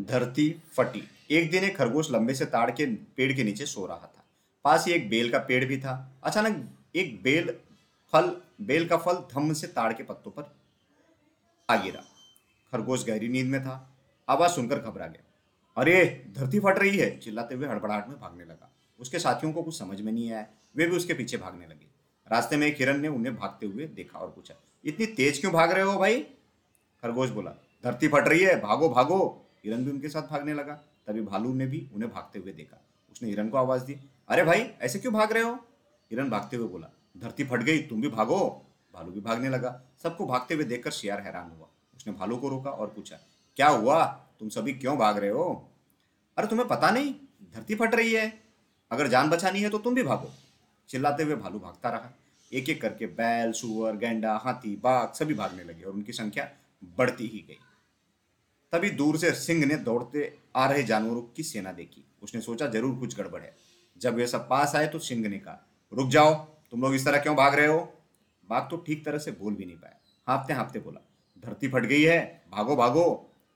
धरती फटी। एक दिन एक खरगोश लंबे से ताड़ के पेड़ के नीचे सो रहा था। पास ही एक बेल का पेड़ भी था। अचानक एक बेल फल, बेल का फल धम्म से ताड़ के पत्तों पर आ गिरा खरगोश गहरी नींद में था। आवाज़ सुनकर घबरा गया। अरे, धरती फट रही है, चिल्लाते हुए हड़बड़ाहट में भागने लगा। उसके साथियों को कुछ समझ में नहीं आया। वे भी उसके पीछे भागने लगे। रास्ते में एक ने उन्हें भागते हुए देखा और पूछा, इतनी तेज क्यों भाग रहे हो भाई? खरगोश बोला, धरती फट रही है, भागो भागो। हिरन भी उनके साथ भागने लगा, तभी भालू ने भी उन्हें भागते हुए देखा। उसने हिरन को आवाज़ दी, अरे भाई, ऐसे क्यों भाग रहे हो? हिरन भागते हुए बोला, धरती फट गई, तुम भी भागो। भालू भी भागने लगा। सबको भागते हुए देखकर शेयर हैरान हुआ। उसने भालू को रोका और पूछा, क्या हुआ? तुम सभी क्यों भाग रहे हो? अरे, तुम्हें पता नहीं, धरती फट रही है। अगर जान बचानी है तो तुम भी भागो। चिल्लाते हुए भालू भागता रहा। एक एक करके बैल, सुअर, गेंडा, हाथी, बाघ सभी भागने लगे और उनकी संख्या बढ़ती ही गई। तभी दूर से सिंह ने दौड़ते आ रहे जानवरों की सेना देखी। उसने सोचा, ज़रूर कुछ गड़बड़ है। जब वे सब पास आए तो सिंह ने कहा, रुक जाओ, तुम लोग इस तरह क्यों भाग रहे हो? बाघ तो ठीक तरह से बोल भी नहीं पाया। हाँपते हाँपते बोला, धरती फट गई है, भागो भागो।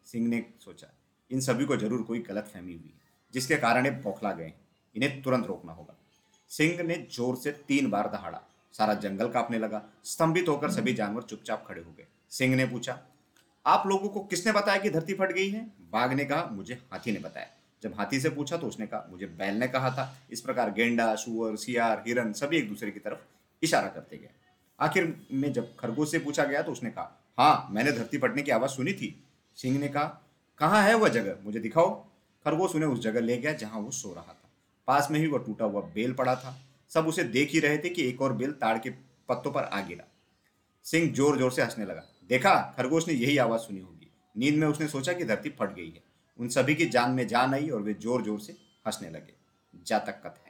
सिंह ने सोचा, इन सभी को ज़रूर कोई गलत फहमी हुई जिसके कारण ये बौखला गए इन्हें तुरंत रोकना होगा। सिंह ने ज़ोर से तीन बार दहाड़ा। सारा जंगल कांपने लगा। स्तंभित होकर सभी जानवर चुपचाप खड़े हो गए। सिंह ने पूछा आप लोगों को किसने बताया कि धरती फट गई है? बाघ ने कहा, मुझे हाथी ने बताया। जब हाथी से पूछा तो उसने कहा, मुझे बैल ने कहा था। इस प्रकार गेंडा, सुअर, सियार, हिरन सभी एक दूसरे की तरफ़ इशारा करते गए। आखिर में जब खरगोश से पूछा गया तो उसने कहा हाँ मैंने धरती फटने की आवाज़ सुनी थी। सिंह ने कहा, कहाँ है वह जगह? मुझे दिखाओ। खरगोश उन्हें उस जगह ले गया जहाँ वो सो रहा था। पास में ही वह टूटा हुआ बेल पड़ा था। सब उसे देख ही रहे थे कि एक और बेल ताड़ के पत्तों पर आ गिरा सिंह ज़ोर ज़ोर से हंसने लगा। देखा, खरगोश ने यही आवाज़ सुनी होगी। नींद में उसने सोचा कि धरती फट गई है। उन सभी की जान में जान आई और वे ज़ोर ज़ोर से हंसने लगे। जातक कथ। है